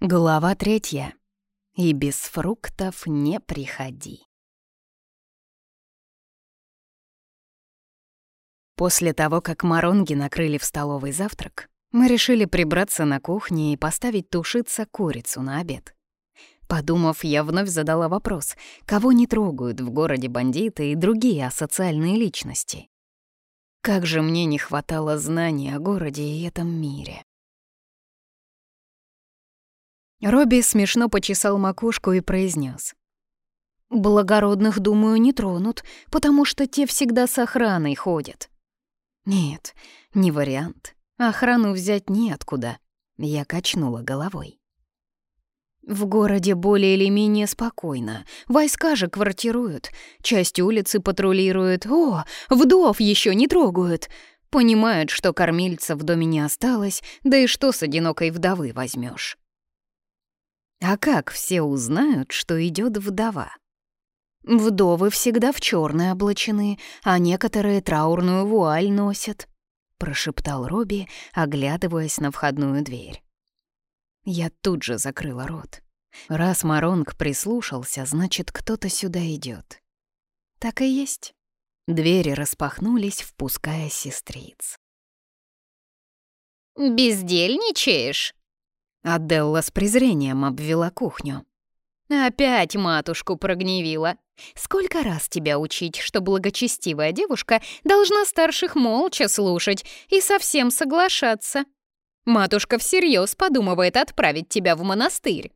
Глава третья. И без фруктов не приходи. После того, как моронги накрыли в столовый завтрак, мы решили прибраться на кухне и поставить тушиться курицу на обед. Подумав, я вновь задала вопрос, кого не трогают в городе бандиты и другие асоциальные личности. Как же мне не хватало знаний о городе и этом мире. Робби смешно почесал макушку и произнес: «Благородных, думаю, не тронут, потому что те всегда с охраной ходят». «Нет, не вариант. Охрану взять неоткуда». Я качнула головой. В городе более или менее спокойно. Войска же квартируют. Часть улицы патрулируют. О, вдов еще не трогают. Понимают, что кормильца в доме не осталось, да и что с одинокой вдовы возьмешь. А как все узнают, что идет вдова? Вдовы всегда в черное облачены, а некоторые траурную вуаль носят, прошептал Робби, оглядываясь на входную дверь. Я тут же закрыла рот. Раз Маронг прислушался, значит, кто-то сюда идет. Так и есть. Двери распахнулись, впуская сестриц. «Бездельничаешь?» Аделла с презрением обвела кухню. «Опять матушку прогневила. Сколько раз тебя учить, что благочестивая девушка должна старших молча слушать и совсем соглашаться? Матушка всерьез подумывает отправить тебя в монастырь».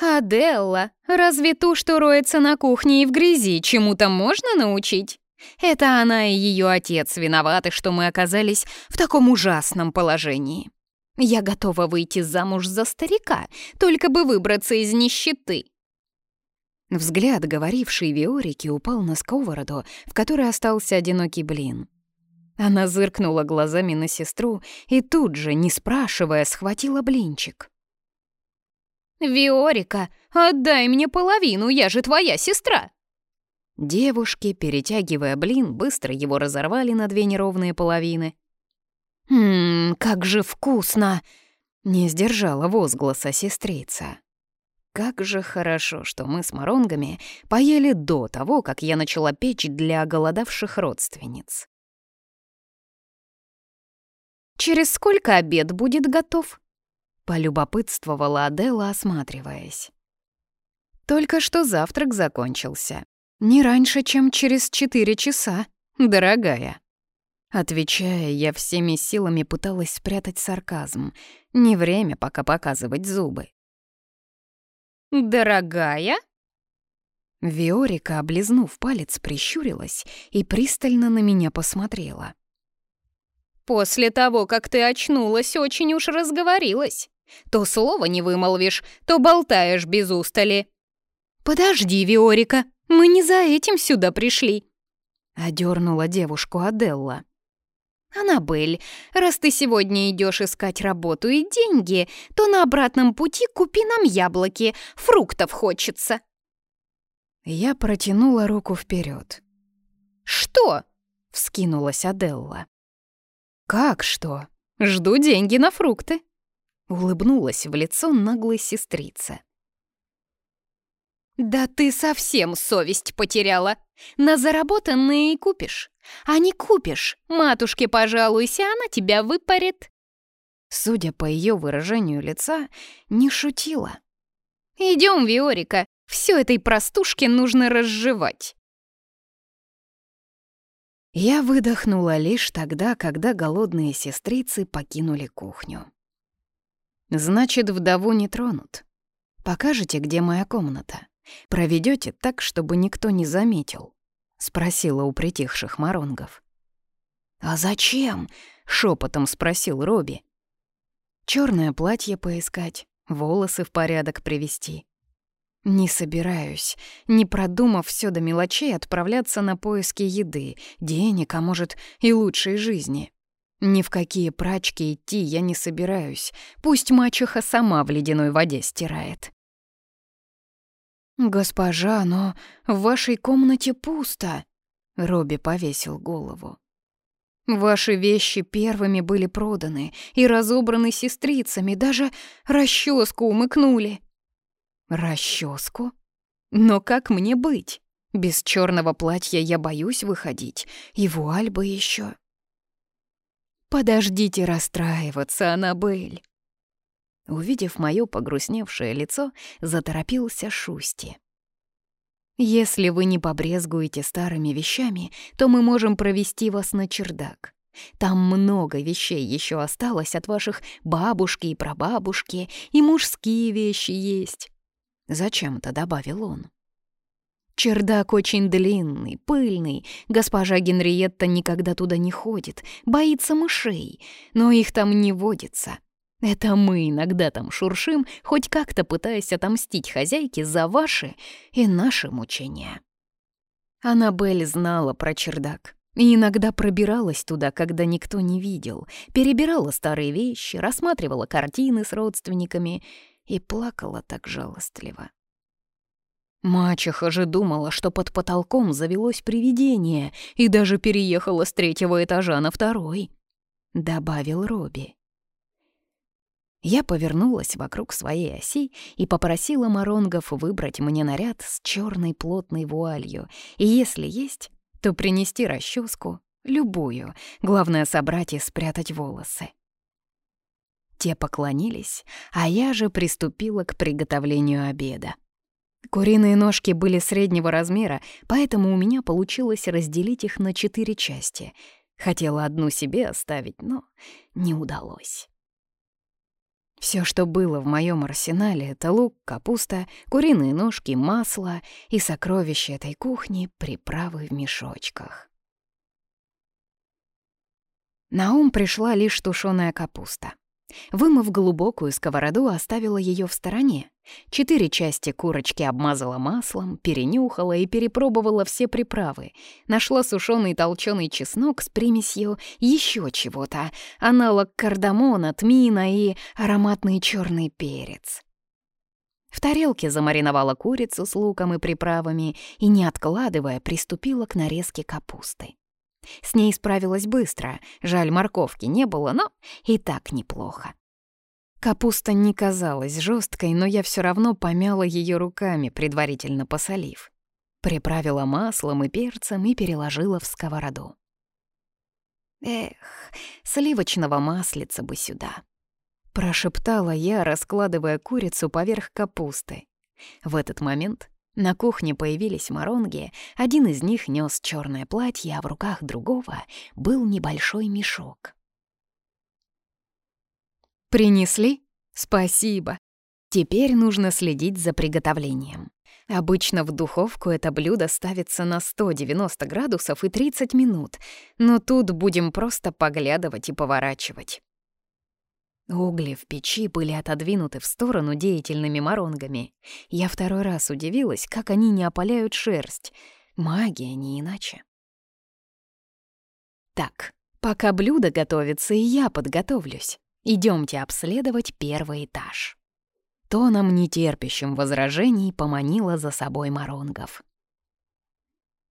«Аделла, разве ту, что роется на кухне и в грязи, чему-то можно научить? Это она и ее отец виноваты, что мы оказались в таком ужасном положении». Я готова выйти замуж за старика, только бы выбраться из нищеты». Взгляд, говоривший Виорике, упал на сковороду, в которой остался одинокий блин. Она зыркнула глазами на сестру и тут же, не спрашивая, схватила блинчик. «Виорика, отдай мне половину, я же твоя сестра!» Девушки, перетягивая блин, быстро его разорвали на две неровные половины «Ммм, как же вкусно!» — не сдержала возгласа сестрица. Как же хорошо, что мы с моронгами поели до того, как я начала печь для голодавших родственниц. «Через сколько обед будет готов?» — полюбопытствовала Адела, осматриваясь. «Только что завтрак закончился. Не раньше, чем через четыре часа, дорогая». Отвечая, я всеми силами пыталась спрятать сарказм. Не время пока показывать зубы. «Дорогая?» Виорика, облизнув палец, прищурилась и пристально на меня посмотрела. «После того, как ты очнулась, очень уж разговорилась. То слово не вымолвишь, то болтаешь без устали». «Подожди, Виорика, мы не за этим сюда пришли», — одернула девушку Аделла. «Аннабель, раз ты сегодня идешь искать работу и деньги, то на обратном пути купи нам яблоки, фруктов хочется». Я протянула руку вперед. «Что?» — вскинулась Аделла. «Как что? Жду деньги на фрукты», — улыбнулась в лицо наглой сестрица. «Да ты совсем совесть потеряла. На заработанные и купишь. А не купишь, матушке пожалуйся, она тебя выпарит». Судя по ее выражению лица, не шутила. «Идем, Виорика, все этой простушке нужно разжевать». Я выдохнула лишь тогда, когда голодные сестрицы покинули кухню. «Значит, вдову не тронут. Покажете, где моя комната?» Проведете так, чтобы никто не заметил?» — спросила у притихших моронгов. «А зачем?» — шепотом спросил Робби. Черное платье поискать, волосы в порядок привести. Не собираюсь, не продумав все до мелочей, отправляться на поиски еды, денег, а может и лучшей жизни. Ни в какие прачки идти я не собираюсь, пусть мачеха сама в ледяной воде стирает. «Госпожа, но в вашей комнате пусто», — Робби повесил голову. Ваши вещи первыми были проданы и разобраны сестрицами, даже расческу умыкнули. Расческу? Но как мне быть? Без черного платья я боюсь выходить, и вуаль бы еще. Подождите расстраиваться, Аннабель. Увидев моё погрустневшее лицо, заторопился Шусти. Если вы не побрезгуете старыми вещами, то мы можем провести вас на чердак. Там много вещей еще осталось от ваших бабушки и прабабушки, и мужские вещи есть. Зачем-то добавил он. Чердак очень длинный, пыльный. Госпожа Генриетта никогда туда не ходит, боится мышей, но их там не водится. Это мы иногда там шуршим, хоть как-то пытаясь отомстить хозяйке за ваши и наши мучения. Аннабель знала про чердак и иногда пробиралась туда, когда никто не видел, перебирала старые вещи, рассматривала картины с родственниками и плакала так жалостливо. Мачеха же думала, что под потолком завелось привидение и даже переехала с третьего этажа на второй, — добавил Робби. Я повернулась вокруг своей оси и попросила Маронгов выбрать мне наряд с черной плотной вуалью, и если есть, то принести расческу, любую, главное собрать и спрятать волосы. Те поклонились, а я же приступила к приготовлению обеда. Куриные ножки были среднего размера, поэтому у меня получилось разделить их на четыре части. Хотела одну себе оставить, но не удалось. Все, что было в моем арсенале, это лук, капуста, куриные ножки, масло и сокровища этой кухни — приправы в мешочках. На ум пришла лишь тушеная капуста. Вымыв глубокую сковороду, оставила ее в стороне. Четыре части курочки обмазала маслом, перенюхала и перепробовала все приправы. Нашла сушеный толченый чеснок с примесью еще чего-то, аналог кардамона, тмина и ароматный черный перец. В тарелке замариновала курицу с луком и приправами и, не откладывая, приступила к нарезке капусты. С ней справилась быстро, жаль, морковки не было, но и так неплохо. Капуста не казалась жесткой, но я все равно помяла ее руками, предварительно посолив. Приправила маслом и перцем и переложила в сковороду. Эх, сливочного маслица бы сюда. Прошептала я, раскладывая курицу поверх капусты. В этот момент на кухне появились моронги, один из них нес черное платье, а в руках другого был небольшой мешок. «Принесли? Спасибо. Теперь нужно следить за приготовлением. Обычно в духовку это блюдо ставится на 190 градусов и 30 минут, но тут будем просто поглядывать и поворачивать. Угли в печи были отодвинуты в сторону деятельными моронгами. Я второй раз удивилась, как они не опаляют шерсть. Магия не иначе. Так, пока блюдо готовится, и я подготовлюсь. Идемте обследовать первый этаж. Тоном, нетерпящим возражений, поманила за собой Моронгов.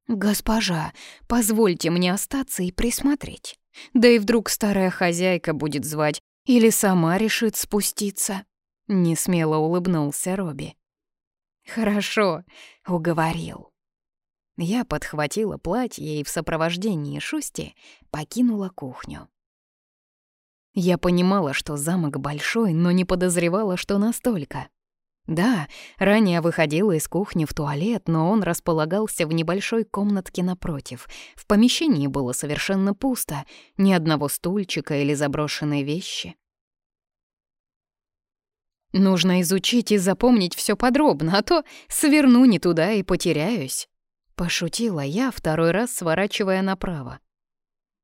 «Госпожа, позвольте мне остаться и присмотреть. Да и вдруг старая хозяйка будет звать, или сама решит спуститься?» — несмело улыбнулся Робби. «Хорошо», — уговорил. Я подхватила платье и в сопровождении Шусти покинула кухню. Я понимала, что замок большой, но не подозревала, что настолько. Да, ранее выходила из кухни в туалет, но он располагался в небольшой комнатке напротив. В помещении было совершенно пусто, ни одного стульчика или заброшенной вещи. Нужно изучить и запомнить все подробно, а то сверну не туда и потеряюсь. Пошутила я, второй раз сворачивая направо.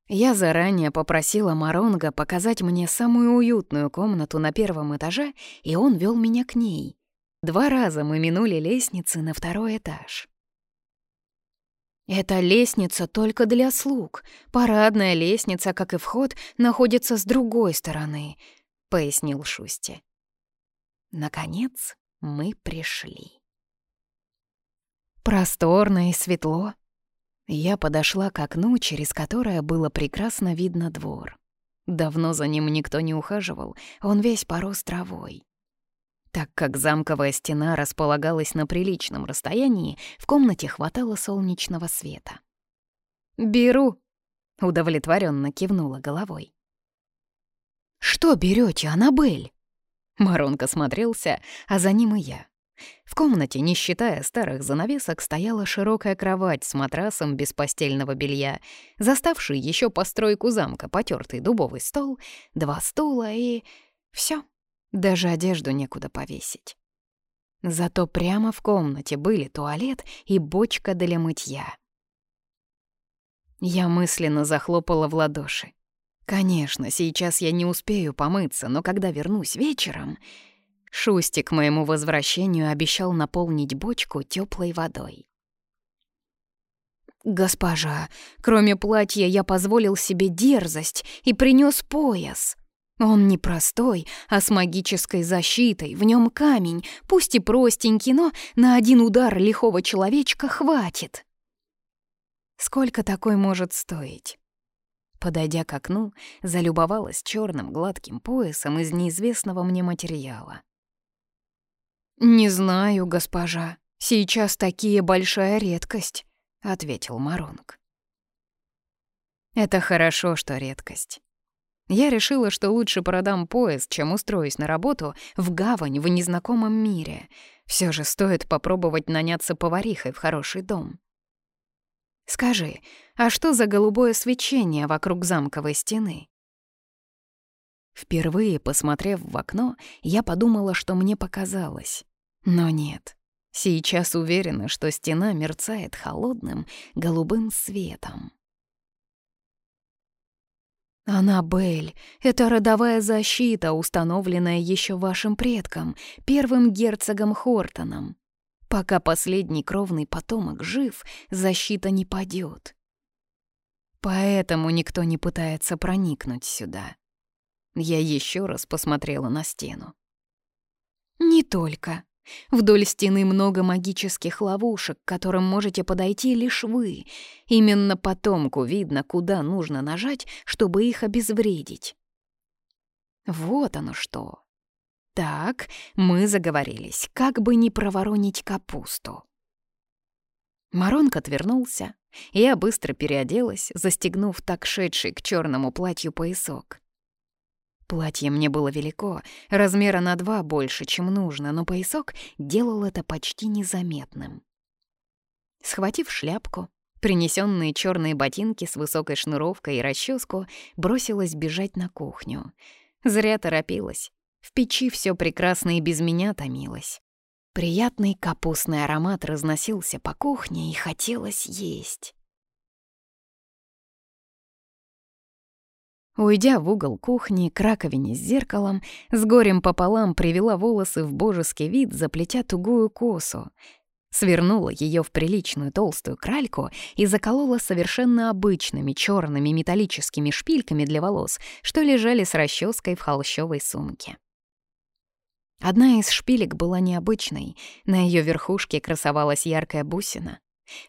Я заранее попросила Маронга показать мне самую уютную комнату на первом этаже, и он вел меня к ней. Два раза мы минули лестницы на второй этаж. «Это лестница только для слуг. Парадная лестница, как и вход, находится с другой стороны», — пояснил Шусти. Наконец мы пришли. Просторно и светло. Я подошла к окну, через которое было прекрасно видно двор. Давно за ним никто не ухаживал, он весь порос травой. Так как замковая стена располагалась на приличном расстоянии, в комнате хватало солнечного света. «Беру», — удовлетворенно кивнула головой. «Что берете, Аннабель?» Маронка смотрелся, а за ним и я. В комнате, не считая старых занавесок, стояла широкая кровать с матрасом без постельного белья, заставший еще постройку замка потертый дубовый стол, два стула и... все. Даже одежду некуда повесить. Зато прямо в комнате были туалет и бочка для мытья. Я мысленно захлопала в ладоши. Конечно, сейчас я не успею помыться, но когда вернусь вечером... Шустик к моему возвращению обещал наполнить бочку теплой водой. «Госпожа, кроме платья я позволил себе дерзость и принес пояс. Он не простой, а с магической защитой, в нем камень, пусть и простенький, но на один удар лихого человечка хватит». «Сколько такой может стоить?» Подойдя к окну, залюбовалась черным гладким поясом из неизвестного мне материала. «Не знаю, госпожа. Сейчас такие большая редкость», — ответил Маронг. «Это хорошо, что редкость. Я решила, что лучше продам пояс, чем устроюсь на работу в гавань в незнакомом мире. Все же стоит попробовать наняться поварихой в хороший дом. Скажи, а что за голубое свечение вокруг замковой стены? Впервые, посмотрев в окно, я подумала, что мне показалось. Но нет. Сейчас уверена, что стена мерцает холодным голубым светом. «Аннабель, это родовая защита, установленная еще вашим предком, первым герцогом Хортоном. Пока последний кровный потомок жив, защита не падет. Поэтому никто не пытается проникнуть сюда. Я еще раз посмотрела на стену. Не только. Вдоль стены много магических ловушек, к которым можете подойти лишь вы. Именно потомку видно, куда нужно нажать, чтобы их обезвредить. Вот оно что. Так, мы заговорились, как бы не проворонить капусту. Маронк отвернулся, я быстро переоделась, застегнув так шедший к черному платью поясок. Платье мне было велико, размера на два больше, чем нужно, но поясок делал это почти незаметным. Схватив шляпку, принесенные черные ботинки с высокой шнуровкой и расческу, бросилась бежать на кухню. Зря торопилась. В печи все прекрасно и без меня томилось. Приятный капустный аромат разносился по кухне, и хотелось есть. Уйдя в угол кухни к раковине с зеркалом, с горем пополам привела волосы в божеский вид, заплетя тугую косу. Свернула ее в приличную толстую кральку и заколола совершенно обычными черными металлическими шпильками для волос, что лежали с расческой в холщовой сумке. Одна из шпилек была необычной, на ее верхушке красовалась яркая бусина.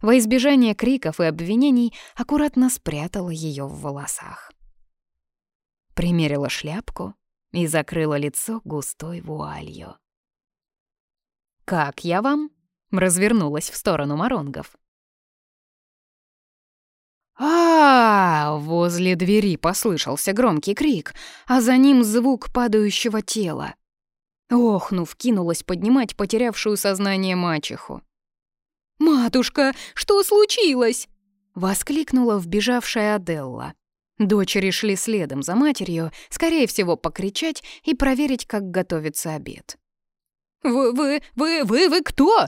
Во избежание криков и обвинений аккуратно спрятала ее в волосах. Примерила шляпку и закрыла лицо густой вуалью. «Как я вам?» — развернулась в сторону Маронгов. а, -а, -а Возле двери послышался громкий крик, а за ним звук падающего тела. Охнув, кинулась поднимать потерявшую сознание мачеху. «Матушка, что случилось?» — воскликнула вбежавшая Аделла. Дочери шли следом за матерью, скорее всего, покричать и проверить, как готовится обед. «Вы, вы, вы, вы, вы кто?»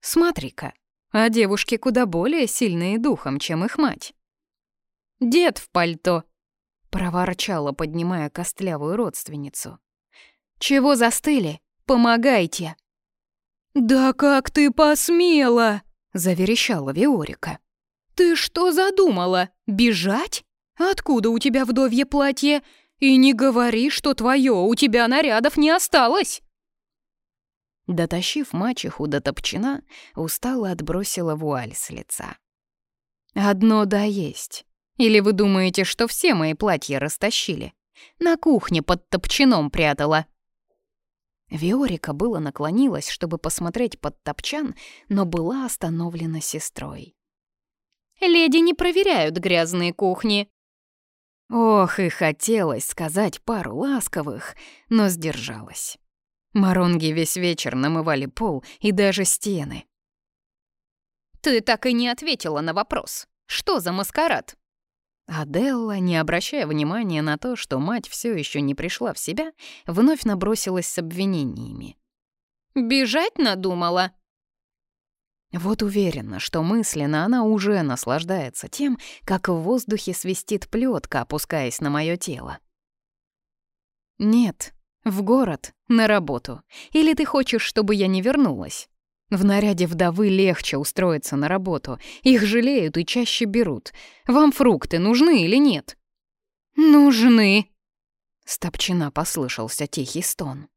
«Смотри-ка, а девушки куда более сильные духом, чем их мать». «Дед в пальто», — проворчала, поднимая костлявую родственницу. «Чего застыли? Помогайте!» «Да как ты посмела!» — заверещала Виорика. «Ты что задумала? Бежать? Откуда у тебя вдовье платье? И не говори, что твое, у тебя нарядов не осталось!» Дотащив мачеху до топчина, устало отбросила вуаль с лица. Одно да есть. Или вы думаете, что все мои платья растащили? На кухне под топчаном прятала. Виорика было наклонилась, чтобы посмотреть под топчан, но была остановлена сестрой. «Леди не проверяют грязные кухни». Ох, и хотелось сказать пару ласковых, но сдержалась. Маронги весь вечер намывали пол и даже стены. «Ты так и не ответила на вопрос. Что за маскарад?» Аделла, не обращая внимания на то, что мать все еще не пришла в себя, вновь набросилась с обвинениями. «Бежать надумала?» Вот уверена, что мысленно она уже наслаждается тем, как в воздухе свистит плетка, опускаясь на мое тело. «Нет, в город, на работу. Или ты хочешь, чтобы я не вернулась?» В наряде вдовы легче устроиться на работу. Их жалеют и чаще берут. Вам фрукты нужны или нет? Нужны. Стопчина послышался тихий стон.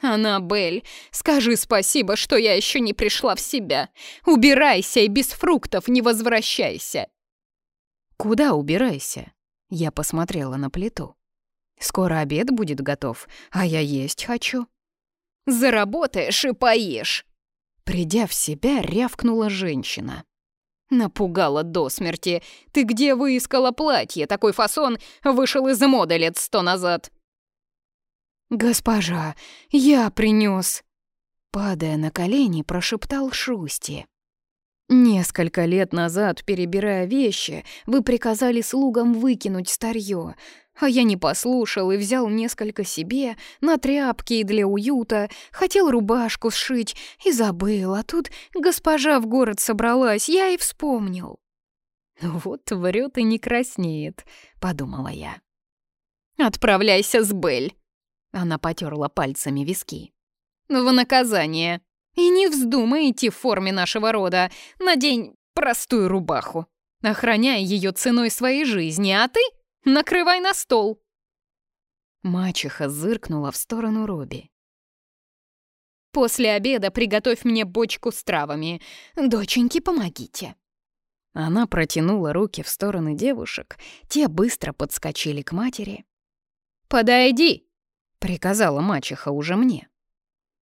«Аннабель, скажи спасибо, что я еще не пришла в себя. Убирайся и без фруктов не возвращайся». «Куда убирайся?» Я посмотрела на плиту. «Скоро обед будет готов, а я есть хочу». «Заработаешь и поешь», Придя в себя, рявкнула женщина. Напугала до смерти. Ты где выискала платье? Такой фасон вышел из моды лет сто назад. «Госпожа, я принёс!» Падая на колени, прошептал Шусти. «Несколько лет назад, перебирая вещи, вы приказали слугам выкинуть старье, а я не послушал и взял несколько себе, на тряпки и для уюта, хотел рубашку сшить и забыл, а тут госпожа в город собралась, я и вспомнил. «Ну «Вот врет и не краснеет», — подумала я. «Отправляйся с Бель», — она потерла пальцами виски. «В наказание. И не вздумай идти в форме нашего рода. Надень простую рубаху. Охраняй ее ценой своей жизни, а ты Накрывай на стол!» Мачеха зыркнула в сторону Робби. «После обеда приготовь мне бочку с травами. Доченьки, помогите!» Она протянула руки в стороны девушек, те быстро подскочили к матери. «Подойди!» — приказала мачеха уже мне.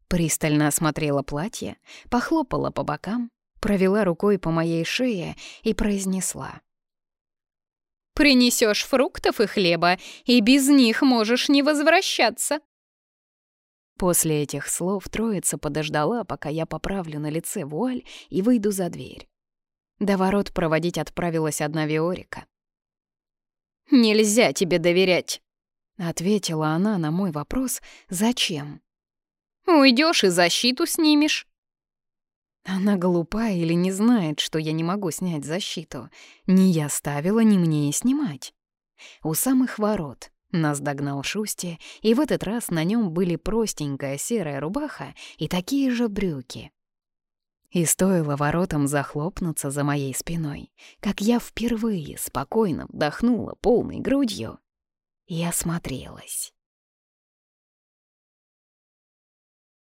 Пристально осмотрела платье, похлопала по бокам, провела рукой по моей шее и произнесла. Принесешь фруктов и хлеба, и без них можешь не возвращаться». После этих слов троица подождала, пока я поправлю на лице вуаль и выйду за дверь. До ворот проводить отправилась одна Виорика. «Нельзя тебе доверять», — ответила она на мой вопрос «Зачем?» «Уйдешь и защиту снимешь». Она глупа или не знает, что я не могу снять защиту. Ни я ставила, ни мне и снимать. У самых ворот нас догнал Шусти, и в этот раз на нем были простенькая серая рубаха и такие же брюки. И стоило воротам захлопнуться за моей спиной, как я впервые спокойно вдохнула полной грудью и осмотрелась.